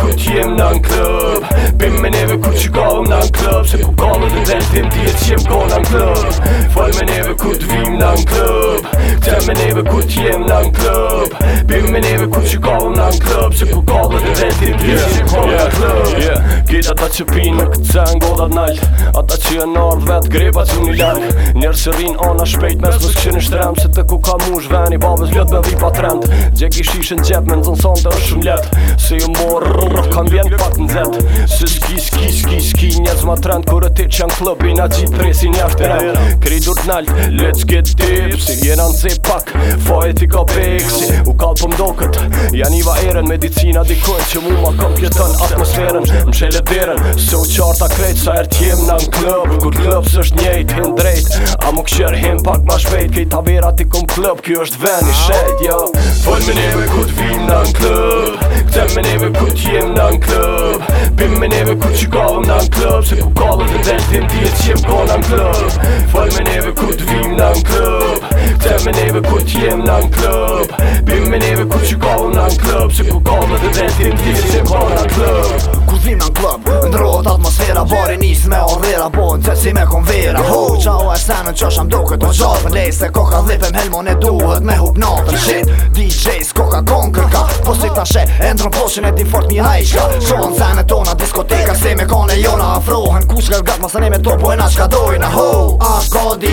ku që jem në në klub Bim me neve ku që gavëm në në klub Se ku kamë dhe dhe tim dhe që jem ko në në klub Fal me neve ku të vim në klub Këtë me neve ku që jem në klub me neve ku që kallë në në klub Që ku kallë dhe vetin të dhe që kallë yeah. në klub yeah. Gjitë ata që pinë në këtë cënë godat nalë Ata që janë ardhë vetë greba që një lënë Njerë që rinë ona shpejt mes mësë këshin i shtremë Se të ku ka mush veni babes vjetë me vipa trendë Gjek i shishën gjep me nëzën sonë të është shumë letë Se ju morë rrë rrë kam vjenë pak në zetë Se s'ki s'ki s'ki s'ki njëz ma Kërë ti që klëbi na gjitë presi rendë Kri let's U kokët Jan i eren, erën, medicina dikojnë që mu ma kompjetën atmosferën Mshele derën, se u qarta krejt sa er t'jem në në klëb Kur klëb së është njejt, hem drejt A mu kësher hem pak ma shpejt Kej ta vera ti kom klëb, kjo është ven i shed, jo Fol me neve ku t'vim në në klëb Kte me neve ku t'jem në në klëb Pim me neve ku t'qikavëm në në klëb Se ku kallët e dhe t'im t'jet që jem kona në klëb Fol ku t'jem në në Ku që kallë nga në klëb Që ku kallë në dhe detin ti që kallë nga klëb Ku zhim nga në klëb Në rrët atmosfera Bari njës me orvera Bo në të si me konvera Ho qao e sen në që shëm do këtë në gjatë Lej se koka dhipem helmo e duhet me hup në shit DJs koka kon kërka Po si ta she Endron poshën e di fort mi hajshka Shohën sen e tona diskoteka Se me kone jona afro shka gat Masa ne me topo po e na shka dojna ho A ka di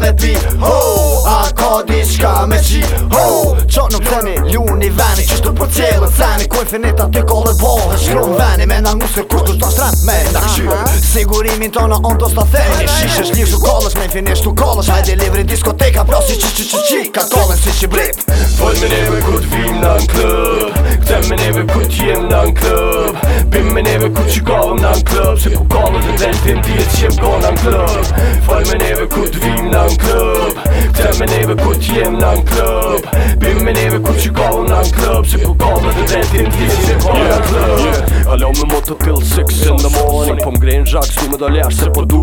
me pi ho A ka di me qi ho Qo nuk temi Luni vani, veni Qishtu për po cjellë të ceni Kuj finita të kolle bohe Shrum vani, veni me në ngusër kur të shtrem me Nda këshyre Sigurimin tona on të sta theni Shishe shlik shu kollesh me finish tu kollesh Hajde livri diskoteka pro si qi qi qi qi Ka tollen si qi brip Vol me neve ku t'vim në në klub Kte me neve ku t'jem në në klub Pim me neve ku qikovëm në në klub Se ku kollesh Zell pim që jem m në am klub Fall me neve kut vim në klub Klem me neve kut jem në klub Bim me neve kut qi në në klub Se ku gon me dhe dhe dhe që jem dhe në dhe dhe dhe dhe dhe dhe dhe dhe dhe dhe dhe dhe dhe dhe dhe dhe dhe dhe se po dhe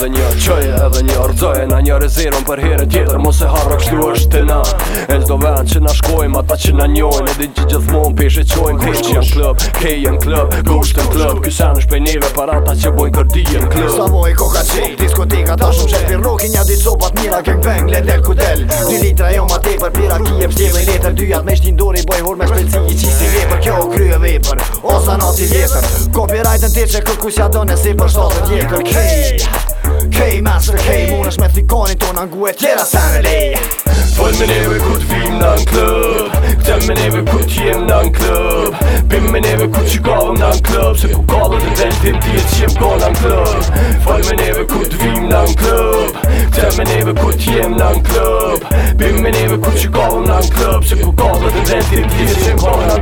edhe një Qoj edhe një Rdoj na një rezervën për herë tjetër Mos e harro kështu është të na E zdo vend që na shkojmë Ata që na njojnë Edhe që gjithmon peshe qojmë Kush jam klub Kej jam klub Gusht jam klub Kysen është pej neve Par ata që bojnë kërdi jam klub Slavo e koka Diskoteka ta shumë qepi Roki një ditë sopat mira Gang bang Let del ku del Dy litra jo ma te për pira Ki e pështjeve i letër shtin dori Boj hor me i o në si për shtatë vjetër Hey Master K hey. Munash me thikonin ton angu e tjera sa në lej Voj me neve ku t'vim në në klub Këtë me neve ku t'jem në në klub Bim me neve ku t'qikavëm në në klub Se ku kallët e vendim t'je t'jem go në në klub Voj me neve ku t'vim në në klub Këtë me neve ku t'jem në në klub Bim me neve ku t'qikavëm në në klub Se ku kallët e vendim t'je t'jem go në në klub